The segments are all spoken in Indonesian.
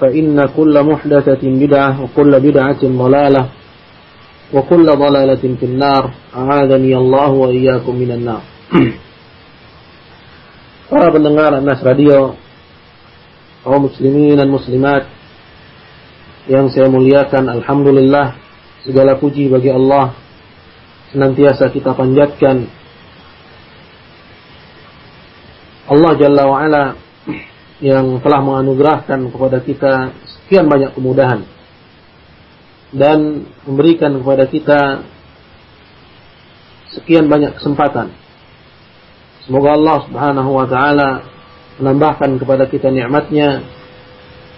فإن كل محدثة بدعة وكل بدعة ضلالة وكل ضلالة في النار أعاذني الله وإياكم من النار Para pendengar Anas Radio kaum muslimin dan muslimat yang saya muliakan Alhamdulillah segala puji bagi Allah senantiasa kita panjatkan Allah Jalla wa'ala yang telah menganugerahkan kepada kita sekian banyak kemudahan dan memberikan kepada kita sekian banyak kesempatan. Semoga Allah Subhanahu wa taala menambahkan kepada kita nikmatnya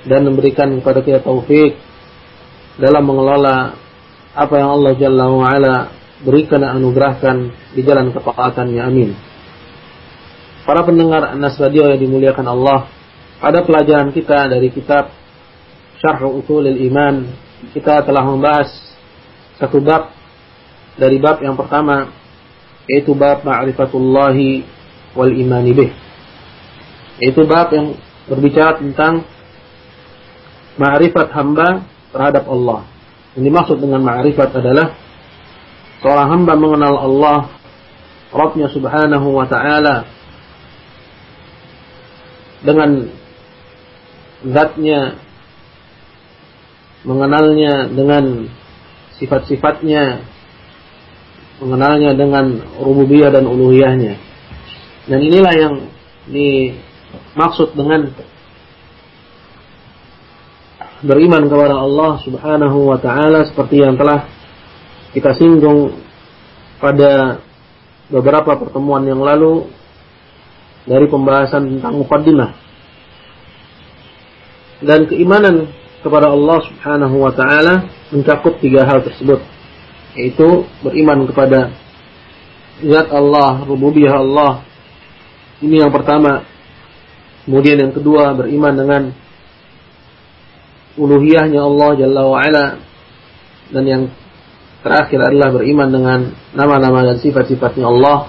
dan memberikan kepada kita taufik dalam mengelola apa yang Allah Jalla wa'ala berikan dan anugerahkan di jalan ketaatannya. Amin. Para pendengar Anas Radio yang dimuliakan Allah, pada pelajaran kita dari kitab Syarh Usulul Iman, kita telah membahas satu bab dari bab yang pertama yaitu bab ma'rifatullahi wal imani bih. Yaitu bab yang berbicara tentang ma'rifat hamba terhadap Allah. Yang dimaksud dengan ma'rifat adalah seorang hamba mengenal Allah Rabbnya subhanahu wa ta'ala dengan zatnya mengenalnya dengan sifat-sifatnya mengenalnya dengan rububiyah dan uluhiyahnya. Dan inilah yang dimaksud dengan beriman kepada Allah Subhanahu wa taala seperti yang telah kita singgung pada beberapa pertemuan yang lalu dari pembahasan tentang mukaddimah dan keimanan kepada Allah Subhanahu wa taala mencakup tiga hal tersebut yaitu beriman kepada zat Allah, rububiyah Allah. Ini yang pertama. Kemudian yang kedua beriman dengan uluhiyahnya Allah Jalla wa ala dan yang terakhir adalah beriman dengan nama-nama dan sifat-sifatnya Allah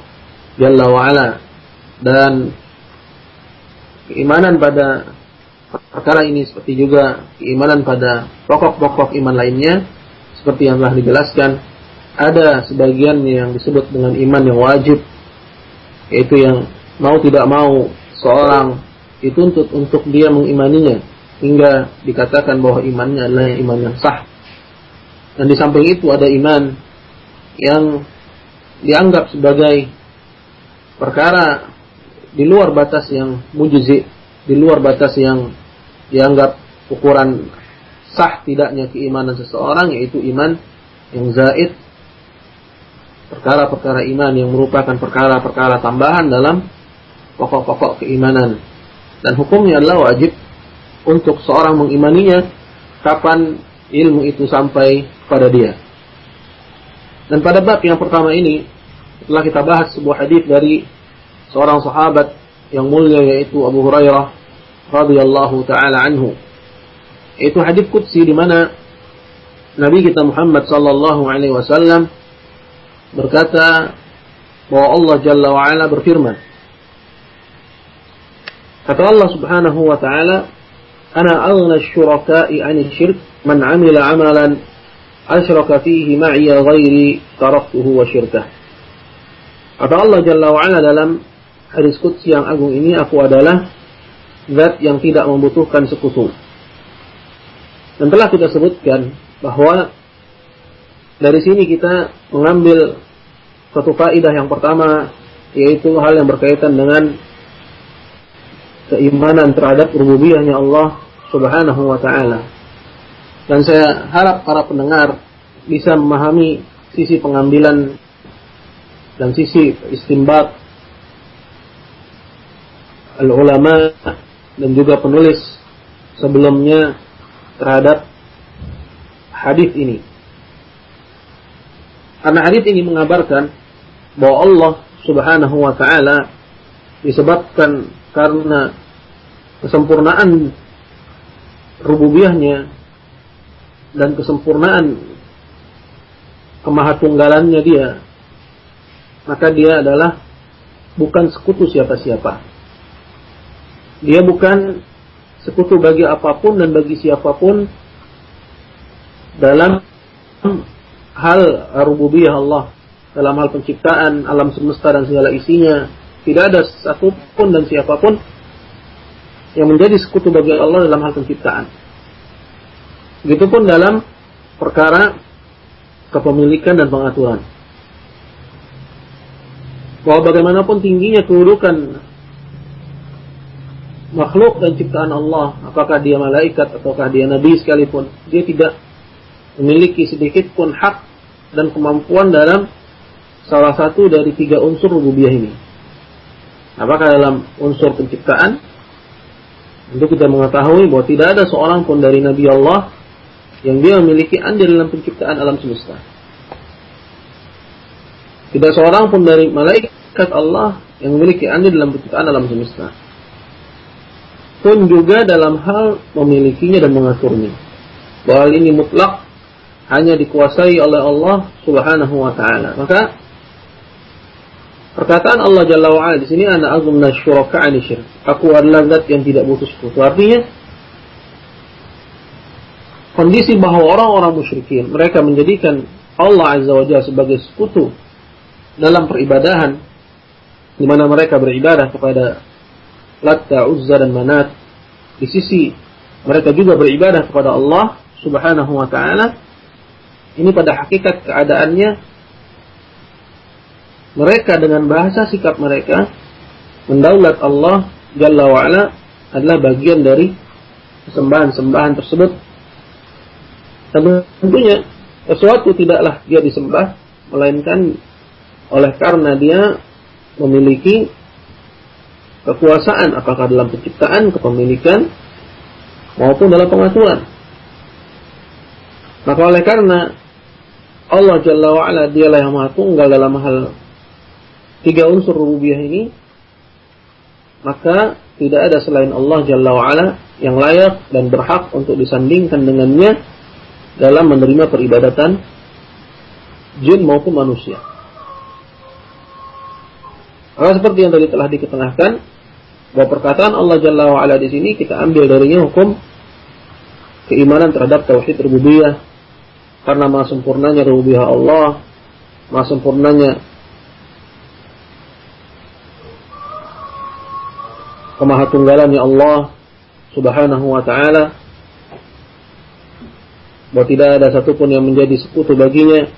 Jalla wa ala dan keimanan pada perkara ini seperti juga keimanan pada pokok-pokok iman lainnya. Seperti yang telah dijelaskan ada sebagian yang disebut dengan iman yang wajib yaitu yang mau tidak mau seorang dituntut untuk dia mengimaninya hingga dikatakan bahwa imannya adalah iman yang sah. Dan di samping itu ada iman yang dianggap sebagai perkara di luar batas yang mujzi, di luar batas yang dianggap ukuran sah tidaknya keimanan seseorang yaitu iman yang zaid perkara-perkara iman yang merupakan perkara-perkara tambahan dalam pokok-pokok keimanan dan hukumnya adalah wajib untuk seorang mengimaninya kapan ilmu itu sampai pada dia. Dan pada bab yang pertama ini setelah kita bahas sebuah hadis dari seorang sahabat yang mulia yaitu Abu Hurairah radhiyallahu taala anhu. Itu hadis qudsi di mana Nabi kita Muhammad sallallahu alaihi wasallam berkata bahwa Allah Jalla wa ala berfirman Kata Allah Subhanahu wa taala, "Ana aghna asy-syuraka'i 'ani syirk man 'amila 'amalan asyraka fihi ma'i ghairi taraktuhu wa syirkah." Kata Allah Jalla wa ala dalam hadis qudsi yang agung ini, aku adalah zat yang tidak membutuhkan sekutu. Dan telah kita sebutkan bahwa dari sini kita mengambil satu faidah yang pertama yaitu hal yang berkaitan dengan keimanan terhadap rububiyahnya Allah Subhanahu wa taala. Dan saya harap para pendengar bisa memahami sisi pengambilan dan sisi istimbat al-ulama dan juga penulis sebelumnya terhadap hadis ini. Karena hadis ini mengabarkan bahwa Allah Subhanahu wa taala disebabkan karena kesempurnaan rububiyahnya dan kesempurnaan kemahatunggalannya dia maka dia adalah bukan sekutu siapa-siapa dia bukan sekutu bagi apa pun dan bagi siapa pun dalam hal rububiyah Allah dalam hal penciptaan alam semesta dan segala isinya tidak ada satupun dan siapa pun yang menjadi sekutu bagi Allah dalam hal penciptaan. Begitupun dalam perkara kepemilikan dan pengaturan. Bahwa bagaimanapun tingginya kedudukan makhluk dan ciptaan Allah, apakah dia malaikat ataukah dia nabi sekalipun, dia tidak memiliki sedikit pun hak dan kemampuan dalam salah satu dari tiga unsur rububiyah ini. Apakah dalam unsur penciptaan? Untuk kita mengetahui bahwa tidak ada seorang pun dari Nabi Allah yang dia memiliki andil dalam penciptaan alam semesta. Tidak seorang pun dari malaikat Allah yang memiliki andil dalam penciptaan alam semesta. Pun juga dalam hal memilikinya dan mengaturnya. Bahwa ini mutlak hanya dikuasai oleh Allah Subhanahu wa taala. Maka Perkataan Allah Jalla wa'ala di sini ana azumna syuraka ani syirk. Aku adalah zat yang tidak butuh sekutu. Artinya kondisi bahwa orang-orang musyrikin mereka menjadikan Allah Azza wa Jalla sebagai sekutu dalam peribadahan di mana mereka beribadah kepada Latta, Uzza dan Manat. Di sisi mereka juga beribadah kepada Allah Subhanahu wa taala. Ini pada hakikat keadaannya. Mereka dengan bahasa sikap mereka mendaulat Allah Jalla wa'ala adalah bagian dari sembahan-sembahan tersebut. Dan tentunya sesuatu tidaklah dia disembah melainkan oleh karena dia memiliki kekuasaan apakah dalam penciptaan, kepemilikan maupun dalam pengaturan. Maka oleh karena Allah Jalla wa'ala dialah yang maha tunggal dalam hal tiga unsur rububiyah ini maka tidak ada selain Allah Jalla wa'ala yang layak dan berhak untuk disandingkan dengannya dalam menerima peribadatan jin maupun manusia. Maka seperti yang tadi telah diketengahkan bahwa perkataan Allah Jalla wa'ala di sini kita ambil darinya hukum keimanan terhadap tauhid rububiyah. Karena maha sempurnanya rububiyah Allah, maha sempurnanya kemahatunggalannya Allah Subhanahu wa taala. Bahwa tidak ada satupun yang menjadi sekutu baginya.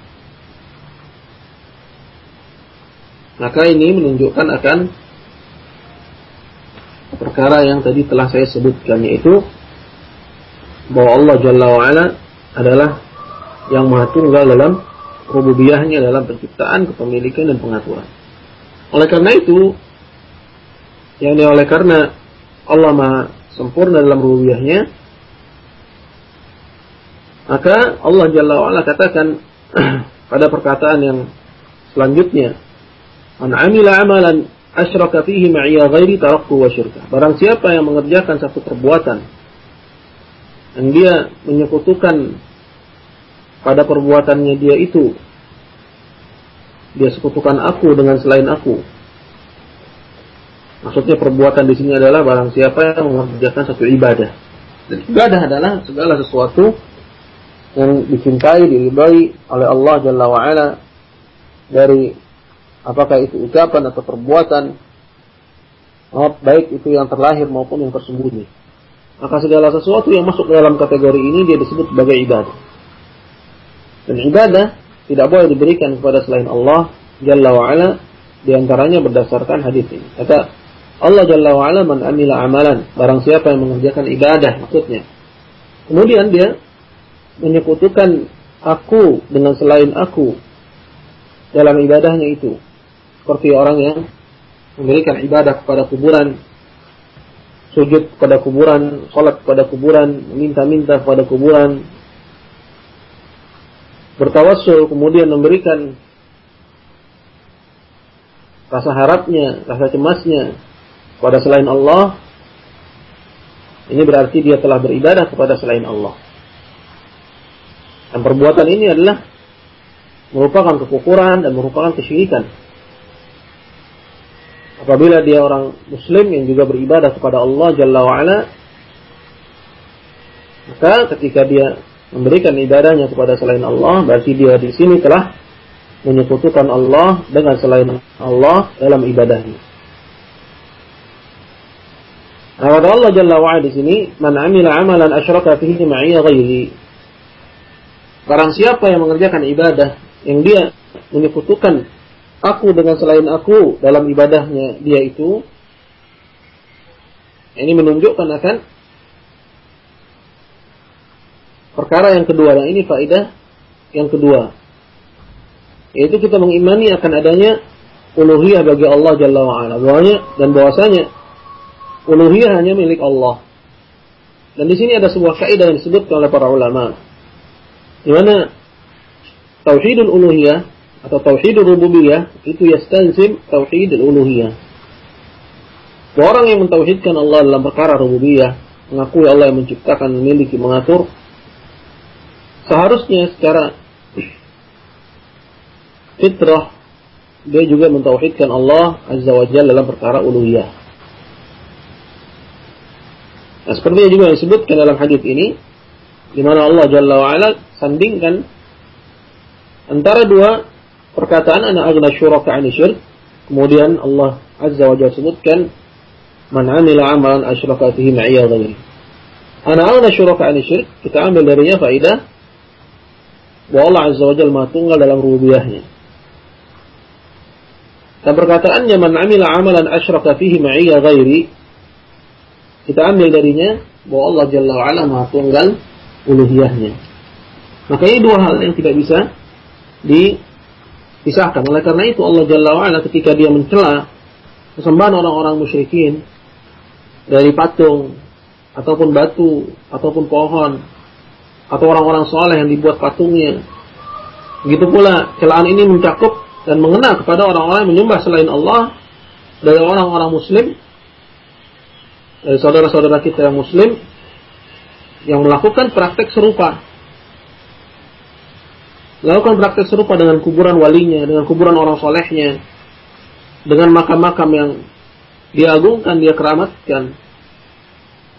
Maka ini menunjukkan akan perkara yang tadi telah saya sebutkan yaitu bahwa Allah Jalla wa ala adalah yang maha tunggal dalam rububiyahnya dalam penciptaan, kepemilikan dan pengaturan. Oleh karena itu, yang ini oleh karena Allah Maha sempurna dalam rububiyahnya maka Allah Jalla wa'ala katakan pada perkataan yang selanjutnya man amila amalan asyraka fihi ma'iya ghairi taraktu wa syirka barang siapa yang mengerjakan satu perbuatan dan dia menyekutukan pada perbuatannya dia itu dia sekutukan aku dengan selain aku. Maksudnya perbuatan di sini adalah barang siapa yang mengerjakan satu ibadah. Dan ibadah adalah segala sesuatu yang dicintai, diridhai oleh Allah Jalla wa'ala dari apakah itu ucapan atau perbuatan baik itu yang terlahir maupun yang tersembunyi. Maka segala sesuatu yang masuk dalam kategori ini dia disebut sebagai ibadah. Dan ibadah tidak boleh diberikan kepada selain Allah Jalla wa'ala di antaranya berdasarkan hadis ini. Kata Allah Jalla wa'ala man amila amalan. Barang siapa yang mengerjakan ibadah maksudnya. Kemudian dia menyekutukan aku dengan selain aku dalam ibadahnya itu. Seperti orang yang memberikan ibadah kepada kuburan, sujud kepada kuburan, sholat kepada kuburan, minta-minta kepada kuburan, bertawassul kemudian memberikan rasa harapnya, rasa cemasnya kepada selain Allah, ini berarti dia telah beribadah kepada selain Allah. Dan perbuatan ini adalah merupakan kekufuran dan merupakan kesyirikan. Apabila dia orang muslim yang juga beribadah kepada Allah Jalla wa'ala, maka ketika dia memberikan ibadahnya kepada selain Allah, berarti dia di sini telah menyekutukan Allah dengan selain Allah dalam ibadahnya. Nah, Allah Jalla wa'ala di sini, "Man 'amila 'amalan asyraka fihi ma'iyya ghairi." Barang siapa yang mengerjakan ibadah yang dia menyekutukan aku dengan selain aku dalam ibadahnya dia itu ini menunjukkan akan perkara yang kedua. Dan ini faedah yang kedua. Yaitu kita mengimani akan adanya uluhiyah bagi Allah Jalla wa'ala. Dan bahwasanya uluhiyah hanya milik Allah. Dan di sini ada sebuah kaidah yang disebutkan oleh para ulama. Di mana tauhidul uluhiyah atau tauhid rububiyah itu yastanzim tauhid uluhiyah. Orang yang mentauhidkan Allah dalam perkara rububiyah, mengakui Allah yang menciptakan, memiliki, mengatur, seharusnya secara fitrah dia juga mentauhidkan Allah Azza wa Jalla dalam perkara uluhiyah. Nah, seperti yang juga disebutkan dalam hadis ini, di mana Allah Jalla wa Ala sandingkan antara dua perkataan ana aghna syuraka 'ani syirk. Kemudian Allah Azza wa Jalla sebutkan man 'amila 'amalan asyraka fihi ma'iya ghairi. Ana aghna syuraka 'ani syirk, kita ambil darinya faedah bahwa Allah Azza wa Jalla Tunggal dalam rububiyahnya. Dan perkataannya man 'amila 'amalan asyraka fihi ma'iya ghairi kita ambil darinya bahwa Allah Jalla wa Ala Maha Tunggal uluhiyahnya. Maka ini dua hal yang tidak bisa di pisahkan. Oleh karena itu Allah Jalla wa'ala ketika dia mencela kesembahan orang-orang musyrikin dari patung ataupun batu ataupun pohon atau orang-orang soleh yang dibuat patungnya. Begitu pula celaan ini mencakup dan mengena kepada orang-orang yang menyembah selain Allah dari orang-orang muslim dari saudara-saudara kita yang muslim yang melakukan praktek serupa Lakukan praktek serupa dengan kuburan walinya, dengan kuburan orang solehnya, dengan makam-makam yang diagungkan, dia keramatkan.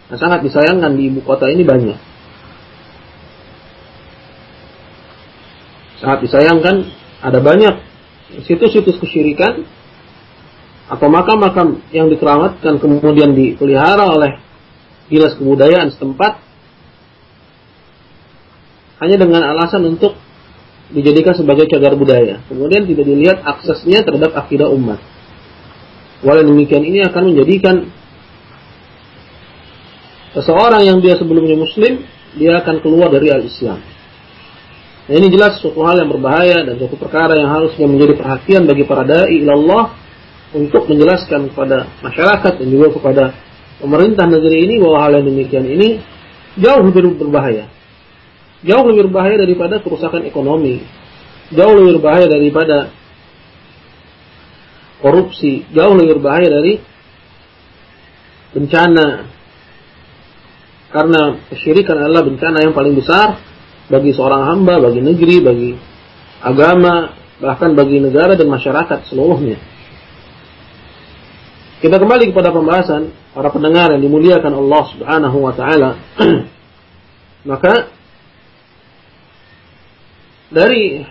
Nah, sangat disayangkan di ibu kota ini banyak. Sangat disayangkan ada banyak situs-situs kesyirikan atau makam-makam yang dikeramatkan kemudian dipelihara oleh dinas kebudayaan setempat hanya dengan alasan untuk dijadikan sebagai cagar budaya. Kemudian tidak dilihat aksesnya terhadap akidah umat. Walau demikian ini akan menjadikan seseorang yang dia sebelumnya muslim, dia akan keluar dari al-Islam. Nah, ini jelas suatu hal yang berbahaya dan suatu perkara yang harusnya menjadi perhatian bagi para dai Allah untuk menjelaskan kepada masyarakat dan juga kepada pemerintah negeri ini bahwa hal yang demikian ini jauh lebih berbahaya jauh lebih berbahaya daripada kerusakan ekonomi, jauh lebih berbahaya daripada korupsi, jauh lebih berbahaya dari bencana. Karena kesyirikan adalah bencana yang paling besar bagi seorang hamba, bagi negeri, bagi agama, bahkan bagi negara dan masyarakat seluruhnya. Kita kembali kepada pembahasan para pendengar yang dimuliakan Allah Subhanahu wa taala. Maka dari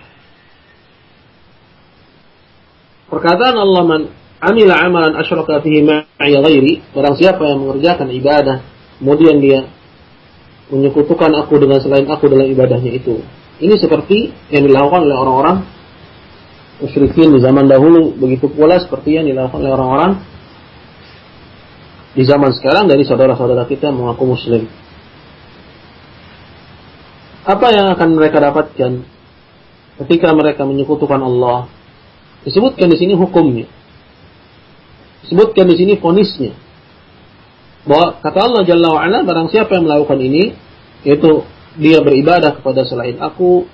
perkataan Allah man amila amalan asyraka fihi ma'i ghairi, barang siapa yang mengerjakan ibadah kemudian dia menyekutukan aku dengan selain aku dalam ibadahnya itu. Ini seperti yang dilakukan oleh orang-orang musyrikin di zaman dahulu, begitu pula seperti yang dilakukan oleh orang-orang di zaman sekarang dari saudara-saudara kita yang mengaku muslim. Apa yang akan mereka dapatkan ketika mereka menyekutukan Allah? Disebutkan di sini hukumnya. Disebutkan di sini fonisnya. Bahwa kata Allah Jalla wa'ala, barang siapa yang melakukan ini, yaitu dia beribadah kepada selain aku,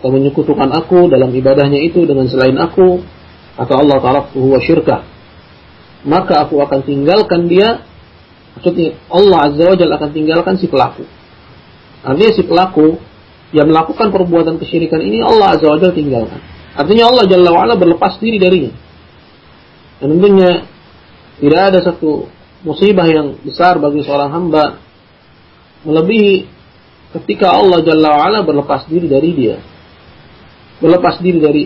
atau menyekutukan aku dalam ibadahnya itu dengan selain aku, kata Allah Ta'ala, huwa syirkah maka aku akan tinggalkan dia maksudnya Allah Azza wa Jalla akan tinggalkan si pelaku artinya si pelaku yang melakukan perbuatan kesyirikan ini Allah Azza wa Jalla tinggalkan. Artinya Allah Jalla wa Ala berlepas diri darinya. Dan tentunya tidak ada satu musibah yang besar bagi seorang hamba melebihi ketika Allah Jalla wa Ala berlepas diri dari dia. Berlepas diri dari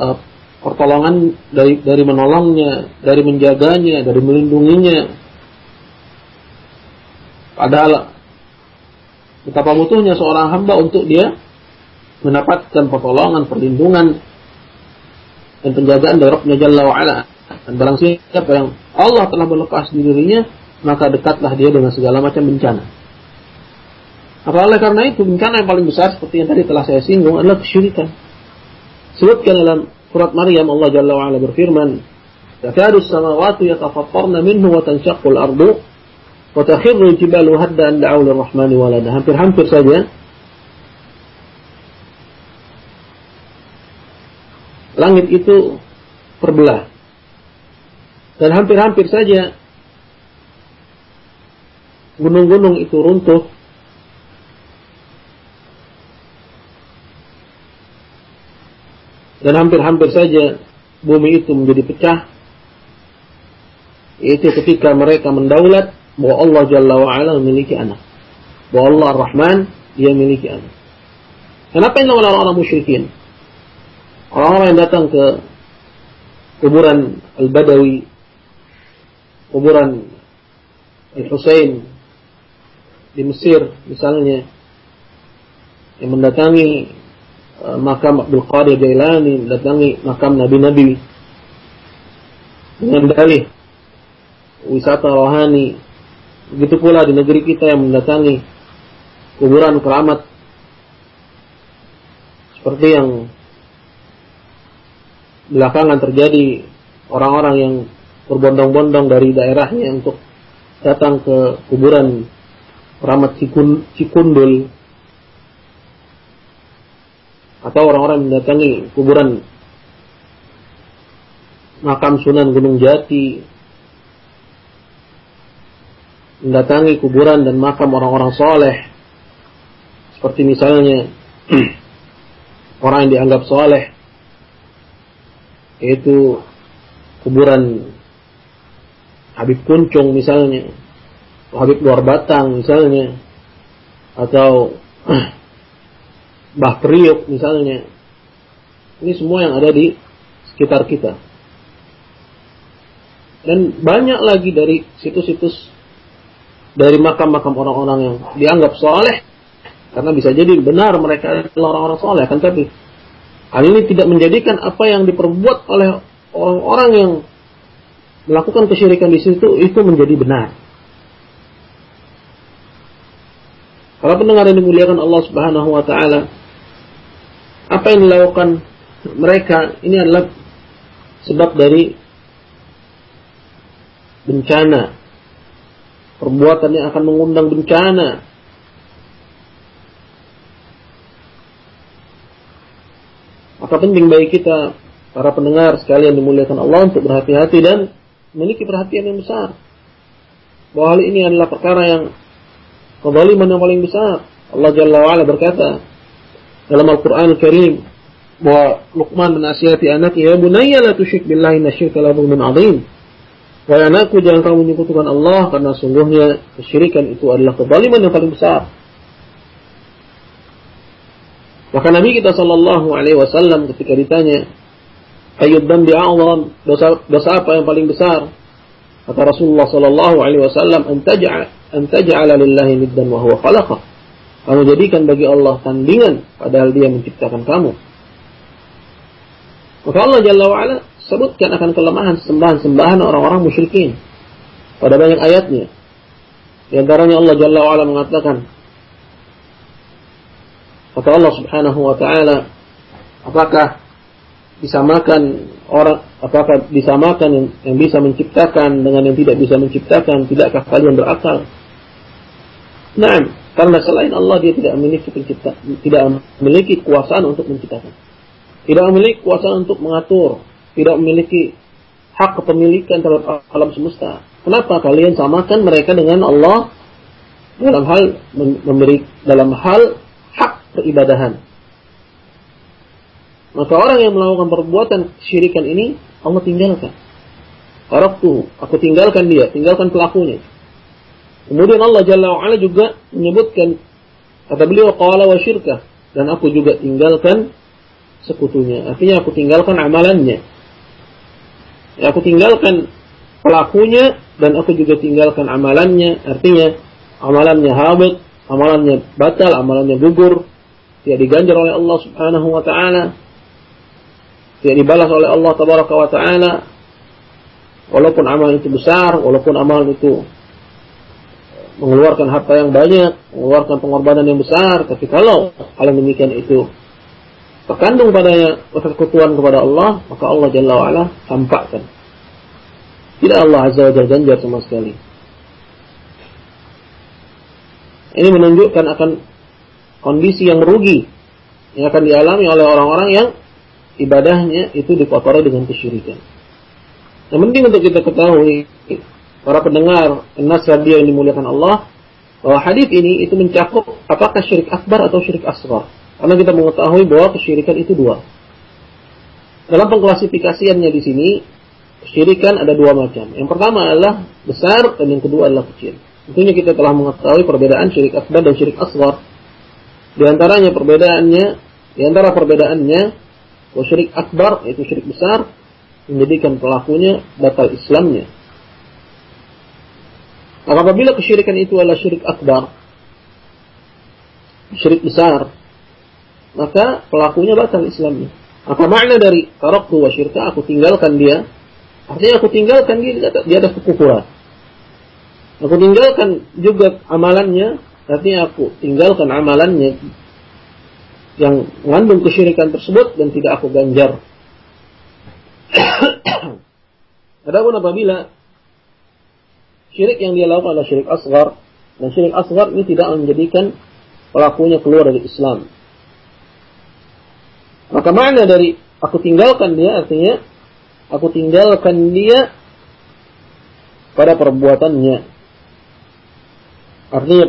uh, pertolongan dari dari menolongnya, dari menjaganya, dari melindunginya. Padahal betapa butuhnya seorang hamba untuk dia mendapatkan pertolongan, perlindungan dan penjagaan dari Rabbnya Jalla wa'ala. Dan barang siapa yang Allah telah berlepas di dirinya, maka dekatlah dia dengan segala macam bencana. Apalagi karena itu bencana yang paling besar seperti yang tadi telah saya singgung adalah kesyirikan. Sebutkan dalam surat Maryam Allah Jalla wa'ala berfirman, "Takadu samawati yatafattarna minhu wa tanshaqqu al-ardu wa al-jibalu hadda an da'u lir-rahmani walada." Hampir-hampir saja langit itu terbelah. Dan hampir-hampir saja gunung-gunung itu runtuh dan hampir-hampir saja bumi itu menjadi pecah itu ketika mereka mendaulat bahwa Allah Jalla wa'ala memiliki anak. Bahwa Allah Ar-Rahman dia memiliki anak. Kenapa ini orang-orang musyrikin? Orang-orang yang datang ke kuburan Al-Badawi kuburan Al-Husain di Mesir misalnya yang mendatangi Eh, makam Abdul Qadir Jailani, mendatangi makam nabi-nabi dengan dalih wisata rohani. Begitu pula di negeri kita yang mendatangi kuburan keramat. Seperti yang belakangan terjadi orang-orang yang berbondong-bondong dari daerahnya untuk datang ke kuburan keramat Cikundul. Atau orang-orang mendatangi kuburan makam Sunan Gunung Jati mendatangi kuburan dan makam orang-orang soleh seperti misalnya orang yang dianggap soleh yaitu kuburan Habib Kuncung misalnya Habib Luar Batang misalnya atau Bah Priok misalnya. Ini semua yang ada di sekitar kita. Dan banyak lagi dari situs-situs dari makam-makam orang-orang yang dianggap soleh karena bisa jadi benar mereka adalah orang-orang soleh kan tapi hal ini tidak menjadikan apa yang diperbuat oleh orang-orang yang melakukan kesyirikan di situ itu menjadi benar. Kalau pendengar yang dimuliakan Allah Subhanahu wa taala, apa yang dilakukan mereka ini adalah sebab dari bencana perbuatan yang akan mengundang bencana maka penting bagi kita para pendengar sekalian dimuliakan Allah untuk berhati-hati dan memiliki perhatian yang besar bahwa hal ini adalah perkara yang kezaliman yang paling besar. Allah Jalla wa'ala berkata dalam Al-Quran Al-Karim bahwa Luqman menasihati anaknya, ya bunayya la tusyrik billahi inna syirka la azim. Wahai anakku jangan kamu menyekutukan Allah karena sungguhnya kesyirikan itu adalah kezaliman yang paling besar. Maka Nabi kita Shallallahu Alaihi Wasallam ketika ditanya, ayub dan bi'a'zam, dosa, dosa apa yang paling besar? Kata Rasulullah Shallallahu Alaihi Wasallam, antaja'ala lillahi niddan wa huwa khalaqah. Kamu jadikan bagi Allah tandingan padahal dia menciptakan kamu. Maka Allah Jalla wa'ala sebutkan akan kelemahan sembahan-sembahan orang-orang musyrikin. Pada banyak ayatnya. Di antaranya Allah Jalla wa'ala mengatakan, Kata Allah subhanahu wa ta'ala, apakah disamakan orang, apakah disamakan yang, yang bisa menciptakan dengan yang tidak bisa menciptakan, tidakkah kalian berakal? Nah, karena selain Allah dia tidak memiliki pencipta, tidak memiliki kekuasaan untuk menciptakan. Tidak memiliki kekuasaan untuk mengatur, tidak memiliki hak kepemilikan terhadap alam semesta. Kenapa kalian samakan mereka dengan Allah dalam hal memberi dalam hal peribadahan. Maka orang yang melakukan perbuatan syirikan ini Allah tinggalkan. tuh, aku tinggalkan dia, tinggalkan pelakunya. Kemudian Allah Jalla wa'ala juga menyebutkan kata beliau qala wa syirkah dan aku juga tinggalkan sekutunya. Artinya aku tinggalkan amalannya. Ya, aku tinggalkan pelakunya dan aku juga tinggalkan amalannya. Artinya amalannya habit, amalannya batal, amalannya gugur, tidak diganjar oleh Allah Subhanahu wa taala. Tidak dibalas oleh Allah tabaraka wa taala. Walaupun amalan itu besar walaupun amalan itu mengeluarkan harta yang banyak mengeluarkan pengorbanan yang besar tapi kalau hal demikian itu terkandung padanya persekutuan kepada Allah maka Allah Jalla wa'ala tampakkan tidak Allah Azza wa Jalla ganjar sama sekali ini menunjukkan akan kondisi yang rugi yang akan dialami oleh orang-orang yang ibadahnya itu dikotori dengan kesyirikan. Yang penting untuk kita ketahui para pendengar Nas Radio yang dimuliakan Allah bahwa hadis ini itu mencakup apakah syirik akbar atau syirik asghar. Karena kita mengetahui bahwa kesyirikan itu dua. Dalam pengklasifikasiannya di sini, kesyirikan ada dua macam. Yang pertama adalah besar dan yang kedua adalah kecil. Tentunya kita telah mengetahui perbedaan syirik akbar dan syirik asghar. Di antaranya perbedaannya, di antara perbedaannya, syirik akbar yaitu syirik besar menjadikan pelakunya batal Islamnya. Apabila kesyirikan itu adalah syirik akbar, syirik besar, maka pelakunya batal Islamnya. Maka makna dari taraktu wa syirka, aku tinggalkan dia, artinya aku tinggalkan dia di atas kekufuran. Aku tinggalkan juga amalannya Artinya aku tinggalkan amalannya yang mengandung kesyirikan tersebut dan tidak aku ganjar. Adapun apabila syirik yang dia lakukan adalah syirik asgar dan syirik asgar ini tidak menjadikan pelakunya keluar dari Islam. Maka makna dari aku tinggalkan dia artinya aku tinggalkan dia pada perbuatannya. Artinya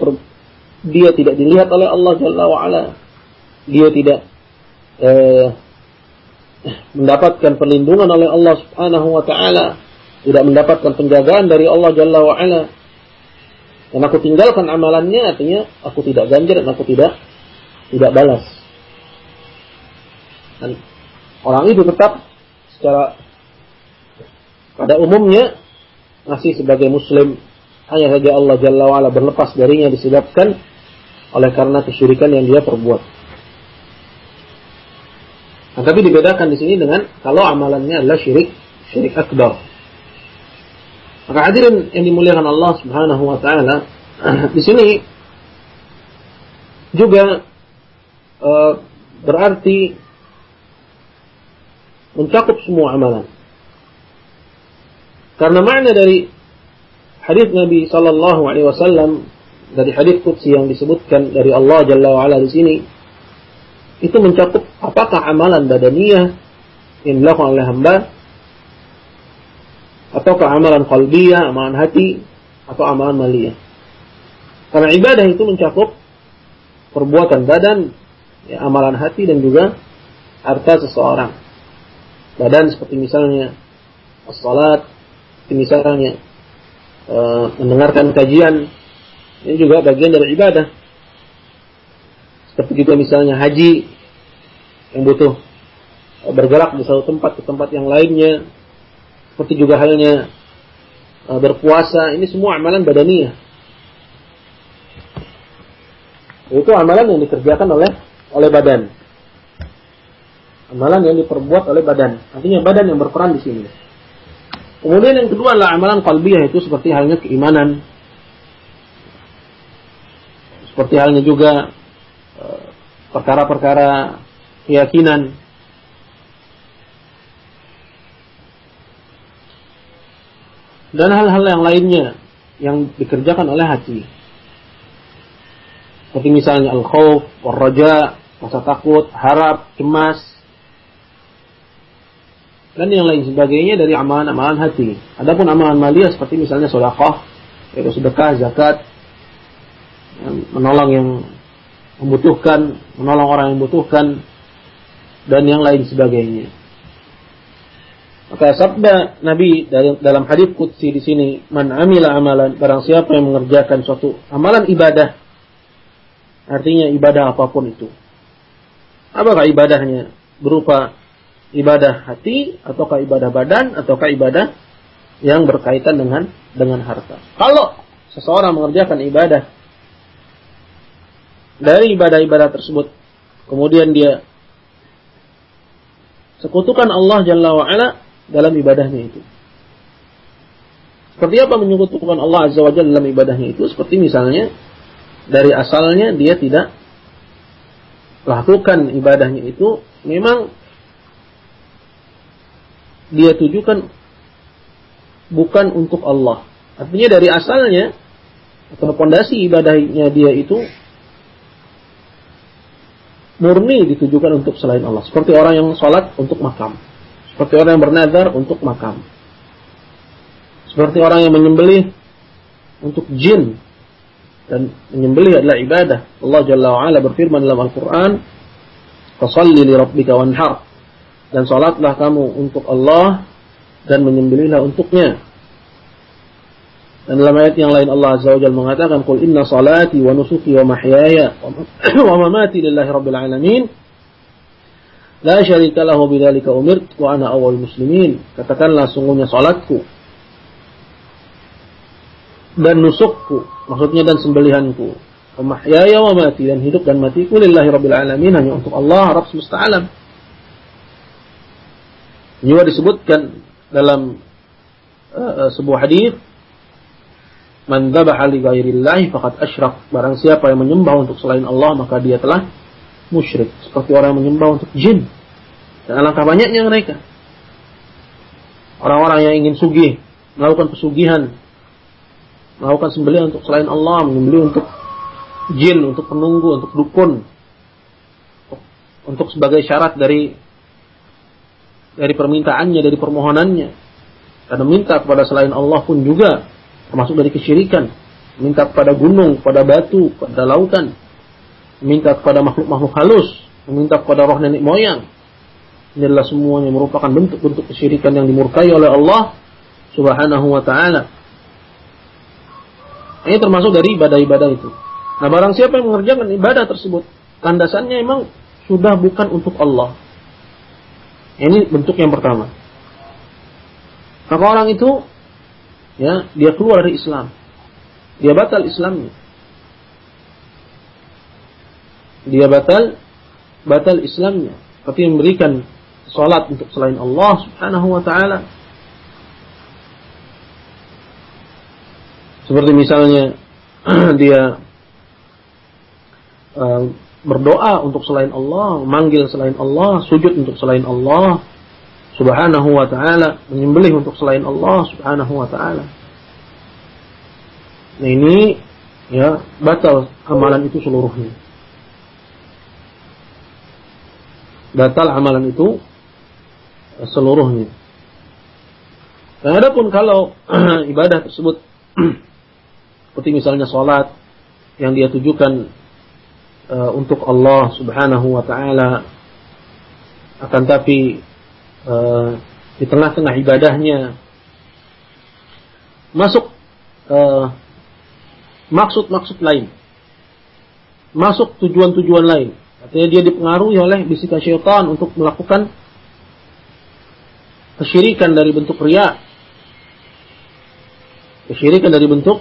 dia tidak dilihat oleh Allah Jalla wa'ala. Dia tidak eh, mendapatkan perlindungan oleh Allah Subhanahu wa taala, tidak mendapatkan penjagaan dari Allah Jalla wa'ala. Dan aku tinggalkan amalannya artinya aku tidak ganjar dan aku tidak tidak balas. Dan orang itu tetap secara pada umumnya masih sebagai muslim hanya saja Allah Jalla wa'ala berlepas darinya disebabkan oleh karena kesyirikan yang dia perbuat. Nah, tapi dibedakan di sini dengan kalau amalannya adalah syirik, syirik akbar. Maka hadirin yang dimuliakan Allah Subhanahu wa taala, di sini juga uh, berarti mencakup semua amalan. Karena makna dari hadis Nabi sallallahu alaihi wasallam dari hadis qudsi yang disebutkan dari Allah Jalla wa ala di sini itu mencakup apakah amalan badaniyah yang dilakukan oleh hamba ataukah amalan qalbiyah, amalan hati atau amalan maliyah. Karena ibadah itu mencakup perbuatan badan, ya, amalan hati dan juga harta seseorang. Badan seperti misalnya salat, misalnya e, mendengarkan kajian, ini juga bagian dari ibadah. Seperti juga misalnya haji yang butuh bergerak di satu tempat ke tempat yang lainnya. Seperti juga halnya e, berpuasa, ini semua amalan badaniyah. Itu amalan yang dikerjakan oleh oleh badan. Amalan yang diperbuat oleh badan. Artinya badan yang berperan di sini. Kemudian yang kedua adalah amalan kalbiyah itu seperti halnya keimanan. Seperti halnya juga eh, perkara-perkara keyakinan. Dan hal-hal yang lainnya yang dikerjakan oleh hati. Seperti misalnya al-khawf, war-raja, rasa takut, harap, cemas, dan yang lain sebagainya dari amalan-amalan hati. Adapun amalan malia seperti misalnya sedekah, yaitu sedekah, zakat, menolong yang membutuhkan, menolong orang yang membutuhkan, dan yang lain sebagainya. Maka sabda Nabi dalam hadis qudsi di sini, "Man amila amalan, barang siapa yang mengerjakan suatu amalan ibadah Artinya ibadah apa pun itu. Apakah ibadahnya? Berupa ibadah hati, ataukah ibadah badan, ataukah ibadah yang berkaitan dengan dengan harta. Kalau seseorang mengerjakan ibadah dari ibadah-ibadah tersebut, kemudian dia sekutukan Allah Jalla wa'ala dalam ibadahnya itu. Seperti apa menyekutukan Allah Azza wa Jalla dalam ibadahnya itu? Seperti misalnya dari asalnya dia tidak lakukan ibadahnya itu memang dia tujukan bukan untuk Allah. Artinya dari asalnya atau pondasi ibadahnya dia itu murni ditujukan untuk selain Allah. Seperti orang yang sholat untuk makam. Seperti orang yang bernazar untuk makam. Seperti orang yang menyembelih untuk jin dan menyembelih adalah ibadah. Allah Jalla wa'ala berfirman dalam Al-Quran, Fasalli li rabbika wanhar. Dan salatlah kamu untuk Allah dan menyembelihlah untuknya. Dan dalam ayat yang lain Allah Azza wa Jalla mengatakan, Qul inna salati wa nusuki wa mahyaya wa mamati lillahi rabbil alamin. La syarika lahu bidzalika umirt wa ana awal muslimin. Katakanlah sungguhnya salatku dan nusukku, maksudnya dan sembelihanku. Mahyaya wa mati dan hidup dan matiku lillahi rabbil alamin hanya untuk Allah Rabb semesta alam. Juga disebutkan dalam uh, sebuah hadis Man dzabaha li ghairillahi faqad asyrak. Barang siapa yang menyembah untuk selain Allah maka dia telah musyrik. Seperti orang yang menyembah untuk jin. Dan alangkah banyaknya mereka. Orang-orang yang ingin sugih, melakukan pesugihan, melakukan sembelihan untuk selain Allah, menyembelih untuk jin, untuk penunggu, untuk dukun, untuk sebagai syarat dari dari permintaannya, dari permohonannya. Karena minta kepada selain Allah pun juga termasuk dari kesyirikan. Minta kepada gunung, kepada batu, kepada lautan. Minta kepada makhluk-makhluk halus. Meminta kepada roh nenek moyang. Ini adalah semuanya merupakan bentuk-bentuk kesyirikan yang dimurkai oleh Allah subhanahu wa ta'ala. Ini termasuk dari ibadah-ibadah itu. Nah barang siapa yang mengerjakan ibadah tersebut, landasannya memang sudah bukan untuk Allah. Ini bentuk yang pertama. Maka orang itu, ya, dia keluar dari Islam. Dia batal Islamnya. Dia batal, batal Islamnya. Tapi memberikan sholat untuk selain Allah subhanahu wa ta'ala Seperti misalnya dia uh, berdoa untuk selain Allah, manggil selain Allah, sujud untuk selain Allah, subhanahu wa ta'ala, menyembelih untuk selain Allah, subhanahu wa ta'ala. Nah ini ya batal amalan itu seluruhnya. Batal amalan itu seluruhnya. Dan adapun kalau ibadah tersebut Seperti misalnya sholat, yang dia tujukan uh, untuk Allah Subhanahu wa taala. Akan tapi uh, di tengah-tengah ibadahnya. Masuk uh, maksud-maksud lain. Masuk tujuan-tujuan lain. Artinya dia dipengaruhi oleh bisikan syaitan untuk melakukan kesyirikan dari bentuk ria kesyirikan dari bentuk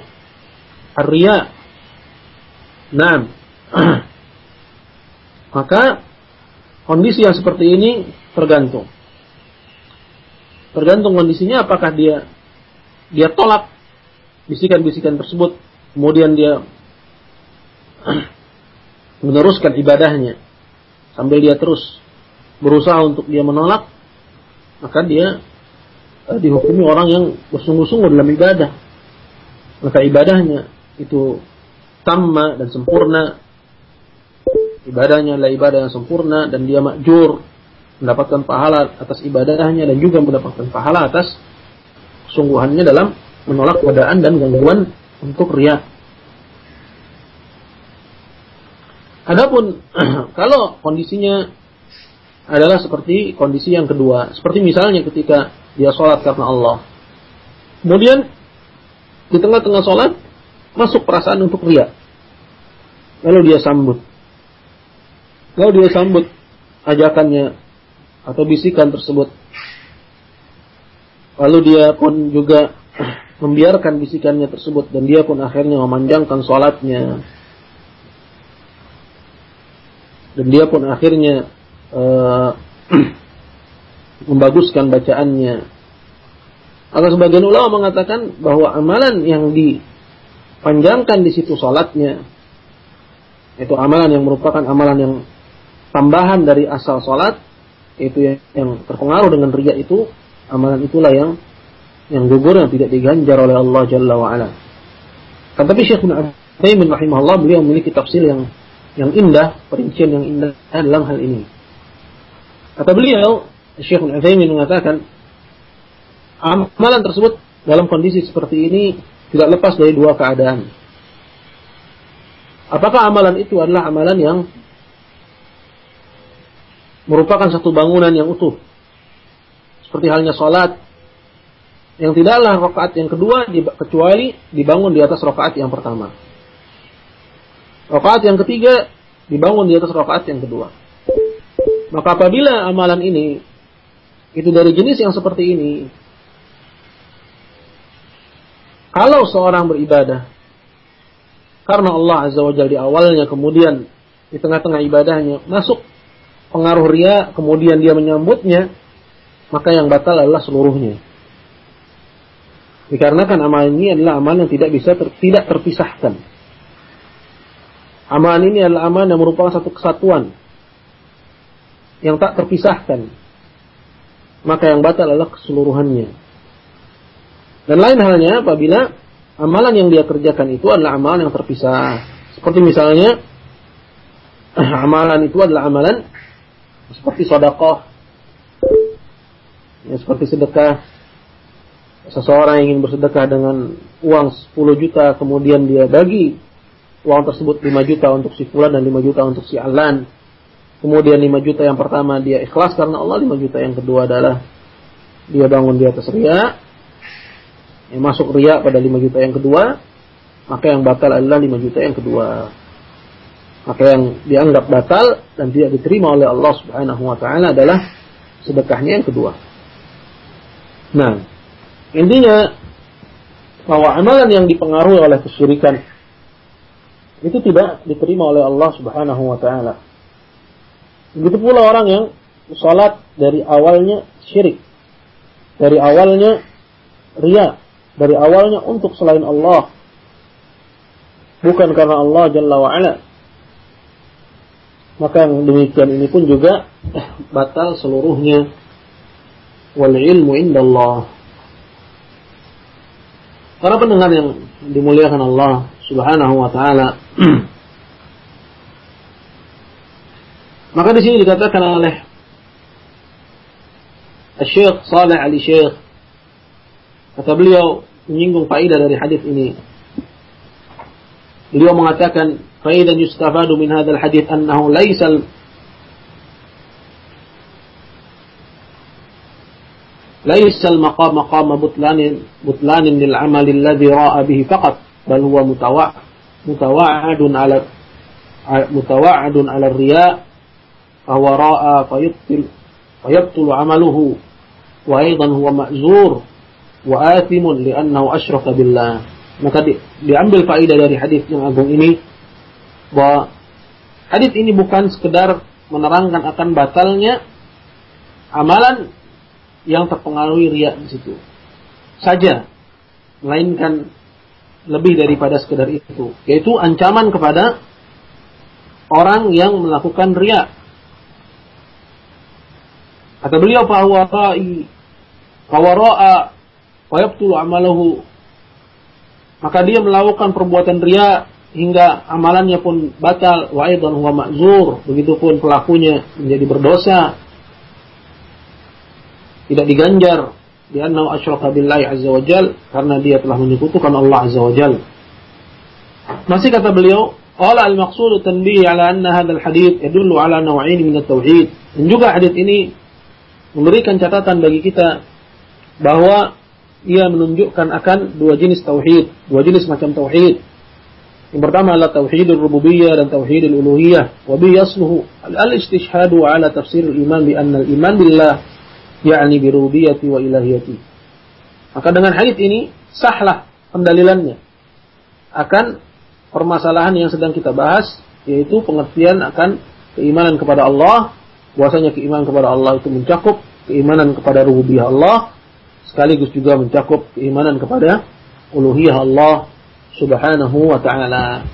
ria nah maka kondisi yang seperti ini tergantung. Tergantung kondisinya apakah dia dia tolak bisikan-bisikan tersebut kemudian dia meneruskan ibadahnya sambil dia terus berusaha untuk dia menolak maka dia eh, dihukumi orang yang bersungguh-sungguh dalam ibadah. Maka ibadahnya itu tamma dan sempurna ibadahnya adalah ibadah yang sempurna dan dia makjur mendapatkan pahala atas ibadahnya dan juga mendapatkan pahala atas kesungguhannya dalam menolak godaan dan gangguan untuk riak. Adapun kalau kondisinya adalah seperti kondisi yang kedua, seperti misalnya ketika dia sholat karena Allah, kemudian di tengah-tengah sholat masuk perasaan untuk riak, lalu dia sambut, lalu dia sambut ajakannya atau bisikan tersebut, lalu dia pun juga membiarkan bisikannya tersebut dan dia pun akhirnya memanjangkan sholatnya dan dia pun akhirnya uh, membaguskan bacaannya. Atau sebagian ulama mengatakan bahwa amalan yang dipanjangkan di situ salatnya itu amalan yang merupakan amalan yang tambahan dari asal salat itu yang, terpengaruh dengan ria itu amalan itulah yang yang gugur yang tidak diganjar oleh Allah Jalla wa ala. Tetapi Syekh bin Utsaimin rahimahullah beliau memiliki tafsir yang yang indah, perincian yang indah dalam hal ini. Kata beliau, Syekh Utsaimin mengatakan, amalan tersebut dalam kondisi seperti ini tidak lepas dari dua keadaan. Apakah amalan itu adalah amalan yang merupakan satu bangunan yang utuh? Seperti halnya sholat, yang tidaklah rakaat yang kedua kecuali dibangun di atas rakaat yang pertama. Rakaat yang ketiga dibangun di atas rakaat yang kedua. Maka apabila amalan ini itu dari jenis yang seperti ini, kalau seorang beribadah karena Allah Azza wa Jalla di awalnya kemudian di tengah-tengah ibadahnya masuk pengaruh ria kemudian dia menyambutnya maka yang batal adalah seluruhnya. Dikarenakan amalan ini adalah amalan yang tidak bisa ter, tidak terpisahkan Amalan ini adalah amalan yang merupakan satu kesatuan yang tak terpisahkan. Maka yang batal adalah keseluruhannya. Dan lain halnya apabila amalan yang dia kerjakan itu adalah amalan yang terpisah. Seperti misalnya amalan itu adalah amalan seperti sodakoh, ya, seperti sedekah. Seseorang ingin bersedekah dengan uang 10 juta, kemudian dia bagi uang tersebut 5 juta untuk si fulan dan 5 juta untuk si alan. Kemudian 5 juta yang pertama dia ikhlas karena Allah, 5 juta yang kedua adalah dia bangun di atas ria. Yang masuk ria pada 5 juta yang kedua, maka yang batal adalah 5 juta yang kedua. Maka yang dianggap batal dan tidak diterima oleh Allah Subhanahu wa taala adalah sedekahnya yang kedua. Nah, intinya bahwa amalan yang dipengaruhi oleh kesyirikan itu tidak diterima oleh Allah Subhanahu wa taala. Begitu pula orang yang salat dari awalnya syirik. Dari awalnya ria, dari awalnya untuk selain Allah. Bukan karena Allah Jalla wa ala. Maka yang demikian ini pun juga batal seluruhnya. Wal ilmu indallah. Para pendengar yang dimuliakan Allah Subhanahu wa taala. Maka di sini dikatakan oleh Syekh Saleh Ali Syekh kata beliau menyinggung faedah dari hadis ini beliau mengatakan فإذا يستفاد من هذا الحديث أنه ليس ليس المقام مقام بطلان بطلان للعمل الذي راى به فقط بل هو متوعد على متوعد على الرياء فهو راى فيبطل فيبطل عمله وأيضا هو مأزور وآثم لأنه أشرك بالله maka di, diambil faedah dari hadis yang agung ini bahwa hadis ini bukan sekedar menerangkan akan batalnya amalan yang terpengaruhi riak di situ saja, melainkan lebih daripada sekedar itu, yaitu ancaman kepada orang yang melakukan riak. Kata beliau bahwa ra'i fawara'a wa yabtulu amalahu maka dia melakukan perbuatan riak hingga amalannya pun batal. Wa aidan huwa ma'zur. Begitupun pelakunya menjadi berdosa. Tidak diganjar. Di annahu asyraka billahi azza wajal karena dia telah menyekutukan Allah azza wajal. Masih kata beliau, qala al-maqsud tanbih ala anna hadzal hadits yadullu ala naw'ain min at-tauhid. Dan juga hadis ini memberikan catatan bagi kita bahwa ia menunjukkan akan dua jenis tauhid, dua jenis macam tauhid. Yang pertama adalah tauhidul rububiyah dan tauhidul uluhiyah. Wa bi yasluhu al-istishhadu ala tafsir al-iman bi anna al-iman billah yakni birubiyati wa ilahiyati. Maka dengan hadis ini sahlah pendalilannya akan permasalahan yang sedang kita bahas yaitu pengertian akan keimanan kepada Allah bahwasanya keimanan kepada Allah itu mencakup keimanan kepada rububiyah Allah sekaligus juga mencakup keimanan kepada uluhiyah Allah subhanahu wa ta'ala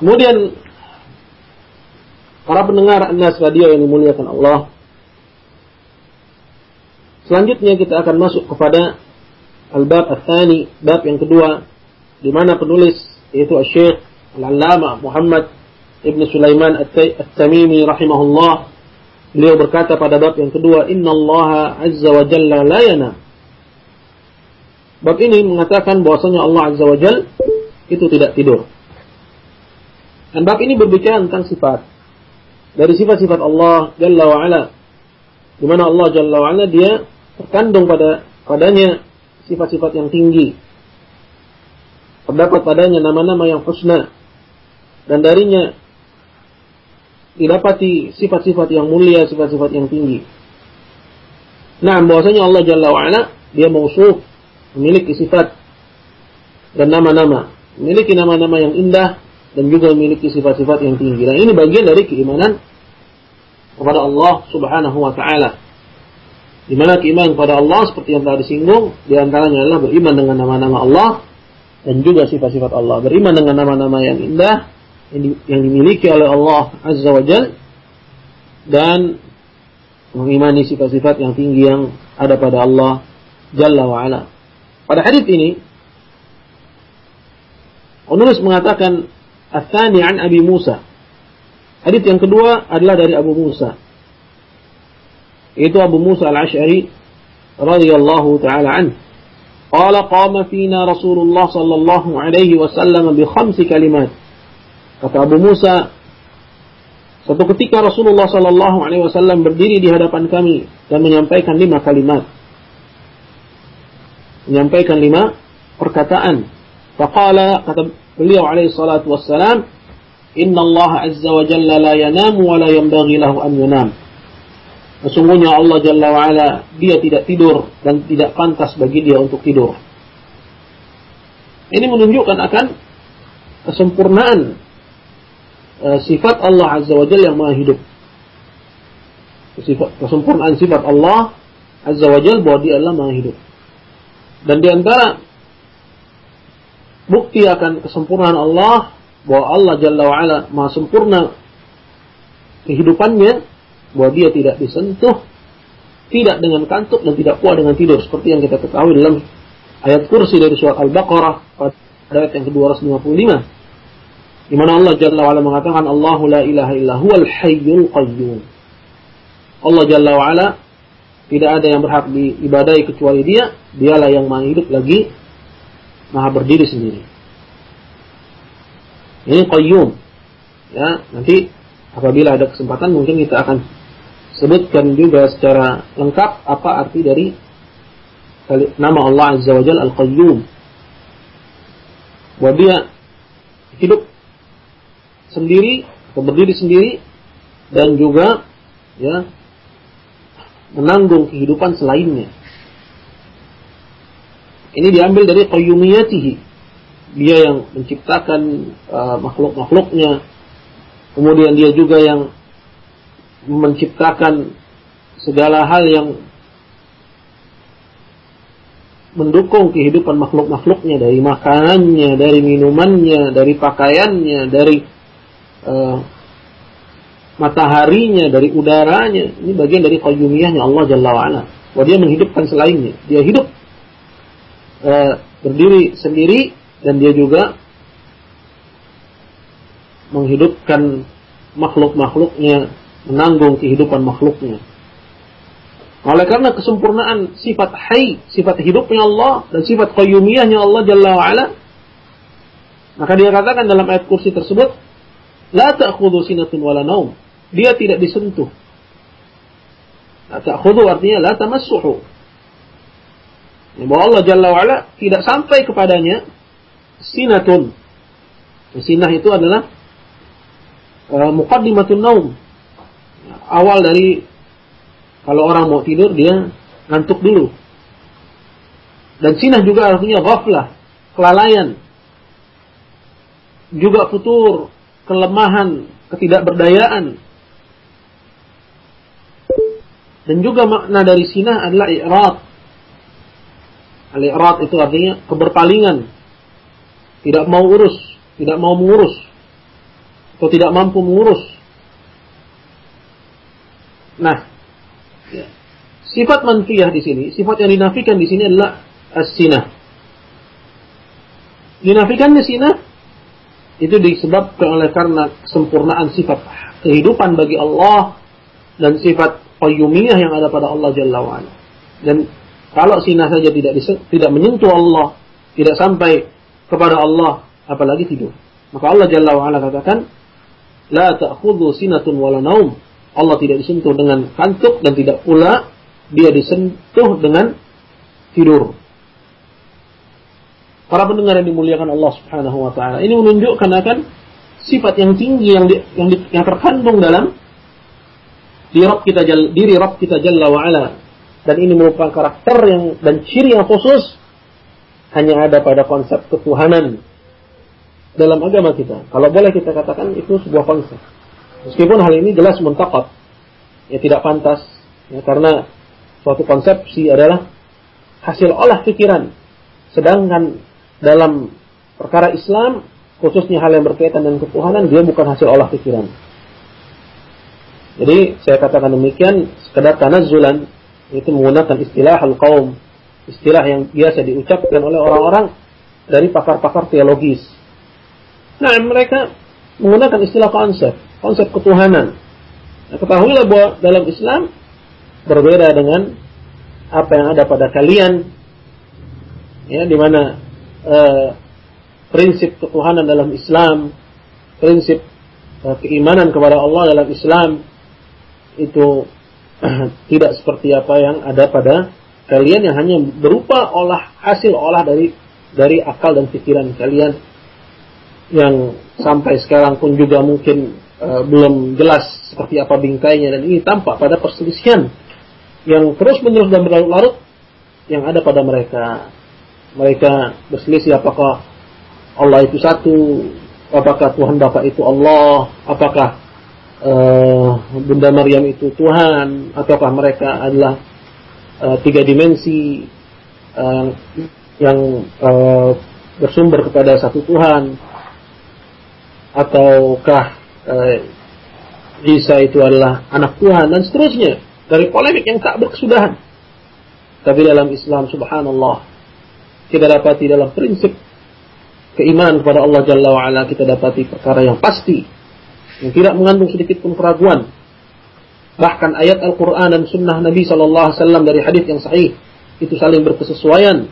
Kemudian para pendengar Anas Radio yang dimuliakan Allah. Selanjutnya kita akan masuk kepada al-bab ats bab yang kedua di mana penulis yaitu Syekh Al-Allama Muhammad Ibn Sulaiman At-Tamimi rahimahullah beliau berkata pada bab yang kedua Inna Allah Azza wa Jalla la yana Bab ini mengatakan bahwasanya Allah Azza wa Jalla itu tidak tidur. Dan bab ini berbicara tentang sifat. Dari sifat-sifat Allah Jalla wa'ala. Di mana Allah Jalla wa'ala dia terkandung pada padanya sifat-sifat yang tinggi. Terdapat padanya nama-nama yang husna. Dan darinya didapati sifat-sifat yang mulia, sifat-sifat yang tinggi. Nah, bahwasanya Allah Jalla wa'ala dia mausuf memiliki sifat dan nama-nama, memiliki nama-nama yang indah dan juga memiliki sifat-sifat yang tinggi. Dan ini bagian dari keimanan kepada Allah Subhanahu wa taala. Di mana keimanan kepada Allah seperti yang telah disinggung, di antaranya adalah beriman dengan nama-nama Allah dan juga sifat-sifat Allah. Beriman dengan nama-nama yang indah yang dimiliki oleh Allah Azza wa Jal dan mengimani sifat-sifat yang tinggi yang ada pada Allah Jalla wa ala. Pada hadis ini penulis mengatakan Asani an Abi Musa. Hadis yang kedua adalah dari Abu Musa. Itu Abu Musa Al-Asy'ari radhiyallahu taala an. Qala qama fina Rasulullah sallallahu alaihi wasallam bi khamsi kalimat. Kata Abu Musa, satu ketika Rasulullah sallallahu alaihi wasallam berdiri di hadapan kami dan menyampaikan lima kalimat. Menyampaikan lima perkataan. Faqala kata beliau alaihi salatu wassalam, Inna Allah azza wa jalla la yanamu wa la yambaghi lahu an yanam. Sesungguhnya Allah Jalla wa ala, dia tidak tidur dan tidak pantas bagi dia untuk tidur. Ini menunjukkan akan kesempurnaan uh, sifat Allah Azza wa Jalla yang maha hidup. Sifat, kesempurnaan sifat Allah Azza wa Jalla bahwa dia adalah maha hidup. Dan di antara bukti akan kesempurnaan Allah bahwa Allah Jalla wa'ala maha sempurna kehidupannya bahwa dia tidak disentuh tidak dengan kantuk dan tidak puas dengan tidur seperti yang kita ketahui dalam ayat kursi dari surat Al-Baqarah pada ayat yang ke-255 Di mana Allah Jalla wa'ala mengatakan Allahu la ilaha illa huwal hayyul qayyum. Allah Jalla wa'ala tidak ada yang berhak diibadai kecuali dia. Dialah yang maha hidup lagi, maha berdiri sendiri. Ini qayyum. Ya, nanti apabila ada kesempatan mungkin kita akan sebutkan juga secara lengkap apa arti dari nama Allah Azza wa Jalla Al-Qayyum. Bahwa dia hidup sendiri atau berdiri sendiri dan juga ya menanggung kehidupan selainnya. Ini diambil dari qayyumiyatihi. Dia yang menciptakan uh, makhluk-makhluknya. Kemudian dia juga yang menciptakan segala hal yang mendukung kehidupan makhluk-makhluknya dari makanannya, dari minumannya, dari pakaiannya, dari uh, mataharinya, dari udaranya. Ini bagian dari qayyumiyahnya Allah Jalla wa'ala. Bahwa dia menghidupkan selainnya. Dia hidup uh, berdiri sendiri dan dia juga menghidupkan makhluk-makhluknya, menanggung kehidupan makhluknya. Oleh karena kesempurnaan sifat hai, sifat hidupnya Allah dan sifat qayyumiyahnya Allah Jalla wa'ala, maka dia katakan dalam ayat kursi tersebut, La ta'khudhu sinatun wala naum. Dia tidak disentuh. La ta'khudhu artinya la tamassuhu. Bahwa Allah Jalla wa'ala tidak sampai kepadanya sinatun. Sinah itu adalah uh, muqaddimatun naum. Awal dari kalau orang mau tidur dia ngantuk dulu. Dan sinah juga artinya ghaflah, kelalaian. Juga futur, kelemahan, ketidakberdayaan. Dan juga makna dari sinah adalah i'rad. Al-i'rad itu artinya keberpalingan. Tidak mau urus, tidak mau mengurus. Atau tidak mampu mengurus. Nah, ya. sifat manfiyah di sini, sifat yang dinafikan di sini adalah as-sinah. Dinafikan di sini itu disebabkan oleh karena kesempurnaan sifat kehidupan bagi Allah dan sifat qayyumiyah yang ada pada Allah Jalla wa'ala. Dan kalau sinah saja tidak tidak menyentuh Allah, tidak sampai kepada Allah, apalagi tidur. Maka Allah Jalla wa'ala katakan, La ta'khudhu sinatun wala naum. Allah tidak disentuh dengan kantuk dan tidak pula dia disentuh dengan tidur. Para pendengar yang dimuliakan Allah Subhanahu wa taala. Ini menunjukkan akan sifat yang tinggi yang di, yang, di, yang terkandung dalam diri Rabb kita diri Rabb kita Jalla wa ala. Dan ini merupakan karakter yang dan ciri yang khusus hanya ada pada konsep ketuhanan dalam agama kita. Kalau boleh kita katakan itu sebuah konsep. Meskipun hal ini jelas muntakab, ya tidak pantas, ya, karena suatu konsepsi adalah hasil olah pikiran. Sedangkan dalam perkara Islam, khususnya hal yang berkaitan dengan ketuhanan, dia bukan hasil olah pikiran. Jadi saya katakan demikian, sekedar tanazzulan, itu menggunakan istilah al-qaum, istilah yang biasa diucapkan oleh orang-orang dari pakar-pakar teologis. Nah, mereka menggunakan istilah konsep, konsep ketuhanan. Nah, ketahuilah bahwa dalam Islam berbeda dengan apa yang ada pada kalian, ya, di mana uh, prinsip ketuhanan dalam Islam, prinsip uh, keimanan kepada Allah dalam Islam itu tidak seperti apa yang ada pada kalian yang hanya berupa olah hasil olah dari dari akal dan pikiran kalian yang sampai sekarang pun juga mungkin uh, belum jelas seperti apa bingkainya. Dan ini tampak pada perselisihan yang terus menerus dan berlarut-larut yang ada pada mereka. Mereka berselisih apakah Allah itu satu, apakah Tuhan Bapa itu Allah, apakah uh, Bunda Maryam itu Tuhan, ataukah mereka adalah uh, tiga dimensi uh, yang uh, bersumber kepada satu Tuhan, ataukah uh, Isa itu adalah anak Tuhan dan seterusnya. Dari polemik yang tak berkesudahan. Tapi dalam Islam, subhanallah, kita dapati dalam prinsip keimanan kepada Allah Jalla wa'ala kita dapati perkara yang pasti yang tidak mengandung sedikit pun keraguan. Bahkan ayat Al-Quran dan Sunnah Nabi Sallallahu Alaihi Wasallam dari hadis yang sahih itu saling berkesesuaian.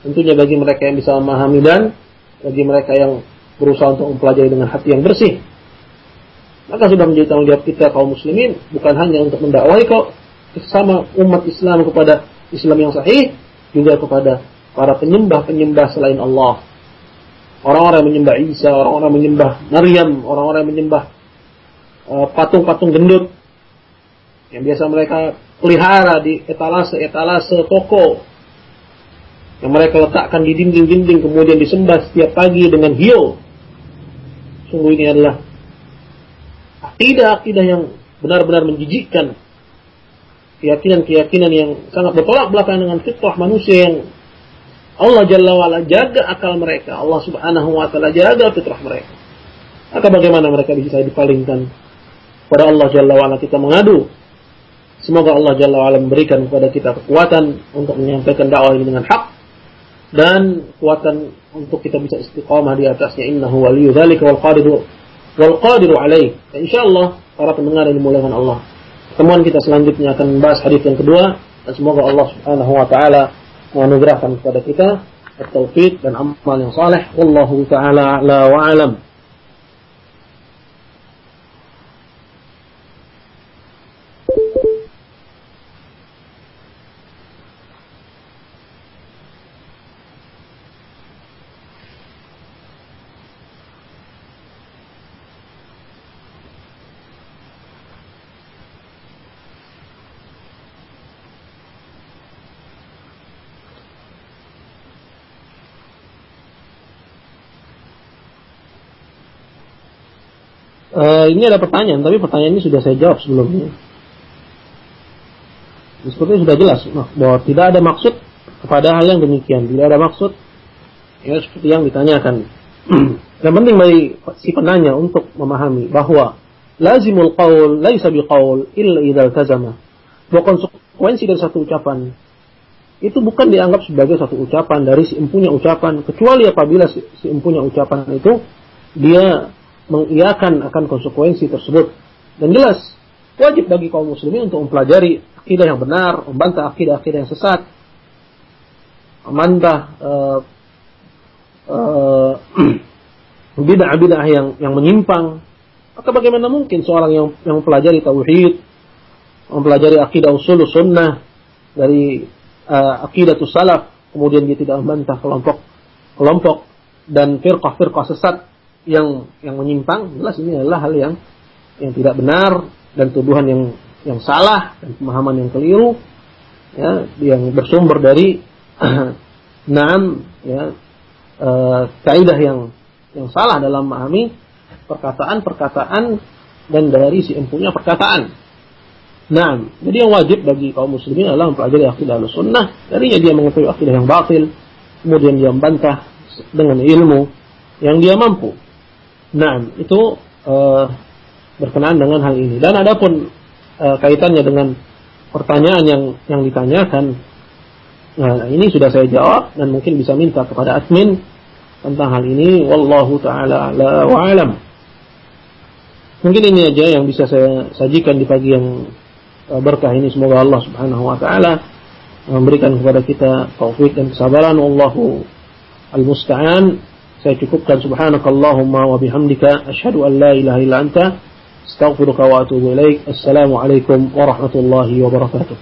Tentunya bagi mereka yang bisa memahami dan bagi mereka yang berusaha untuk mempelajari dengan hati yang bersih maka sudah menjadi tanggung jawab kita kaum muslimin bukan hanya untuk mendakwai kok sesama umat Islam kepada Islam yang sahih juga kepada para penyembah-penyembah selain Allah. Orang-orang yang menyembah Isa, orang-orang yang menyembah Maryam, orang-orang yang menyembah uh, patung-patung uh, gendut yang biasa mereka pelihara di etalase-etalase toko yang mereka letakkan di dinding-dinding kemudian disembah setiap pagi dengan hiu. Sungguh ini adalah akidah-akidah yang benar-benar menjijikkan keyakinan-keyakinan yang sangat bertolak belakang dengan fitrah manusia yang Allah Jalla wa'ala jaga akal mereka. Allah Subhanahu wa taala jaga fitrah mereka. Maka bagaimana mereka bisa dipalingkan kepada Allah Jalla wa'ala kita mengadu. Semoga Allah Jalla wa'ala memberikan kepada kita kekuatan untuk menyampaikan dakwah ini dengan hak dan kekuatan untuk kita bisa istiqamah di atasnya innahu waliyyu dzalika wal qadiru wal qadiru alaih. Insyaallah para pendengar yang dimuliakan Allah. Pertemuan kita selanjutnya akan membahas hadis yang kedua. Dan semoga Allah Subhanahu wa taala menganugerahkan kepada kita taufik dan amal yang saleh. Wallahu taala la wa alam Uh, ini ada pertanyaan, tapi pertanyaan ini sudah saya jawab sebelumnya. Sepertinya sudah jelas bahwa tidak ada maksud kepada hal yang demikian. Tidak ada maksud ya seperti yang ditanyakan. yang penting bagi si penanya untuk memahami bahwa lazimul qaul laisa biqaul illa idzal tazama. Bahwa konsekuensi dari satu ucapan itu bukan dianggap sebagai satu ucapan dari si empunya ucapan kecuali apabila si empunya ucapan itu dia mengiyakan akan konsekuensi tersebut. Dan jelas, wajib bagi kaum muslimin untuk mempelajari akidah yang benar, membantah akidah-akidah yang sesat, membantah uh, uh, bid'ah-bid'ah yang yang menyimpang. Maka bagaimana mungkin seorang yang yang mempelajari tauhid, mempelajari akidah usul sunnah dari uh, akidah salaf, kemudian dia tidak membantah kelompok kelompok dan firqah-firqah sesat yang yang menyimpang jelas ini adalah hal yang yang tidak benar dan tuduhan yang yang salah dan pemahaman yang keliru ya yang bersumber dari enam ya e, kaidah yang yang salah dalam memahami perkataan-perkataan dan dari si empunya perkataan. Nah, jadi yang wajib bagi kaum muslimin adalah mempelajari akidah sunnah. Darinya dia mengetahui akidah yang batil, kemudian dia membantah dengan ilmu yang dia mampu. Nah, itu uh, berkenaan dengan hal ini. Dan adapun uh, kaitannya dengan pertanyaan yang yang ditanyakan, nah ini sudah saya jawab dan mungkin bisa minta kepada admin tentang hal ini. Wallahu taala ala wa alam. Mungkin ini aja yang bisa saya sajikan di pagi yang uh, berkah ini. Semoga Allah Subhanahu wa taala memberikan kepada kita taufik dan kesabaran. Wallahu al-musta'an. سيتكبتا سبحانك اللهم وبحمدك أشهد أن لا إله إلا أنت أستغفرك وأتوب إليك السلام عليكم ورحمة الله وبركاته.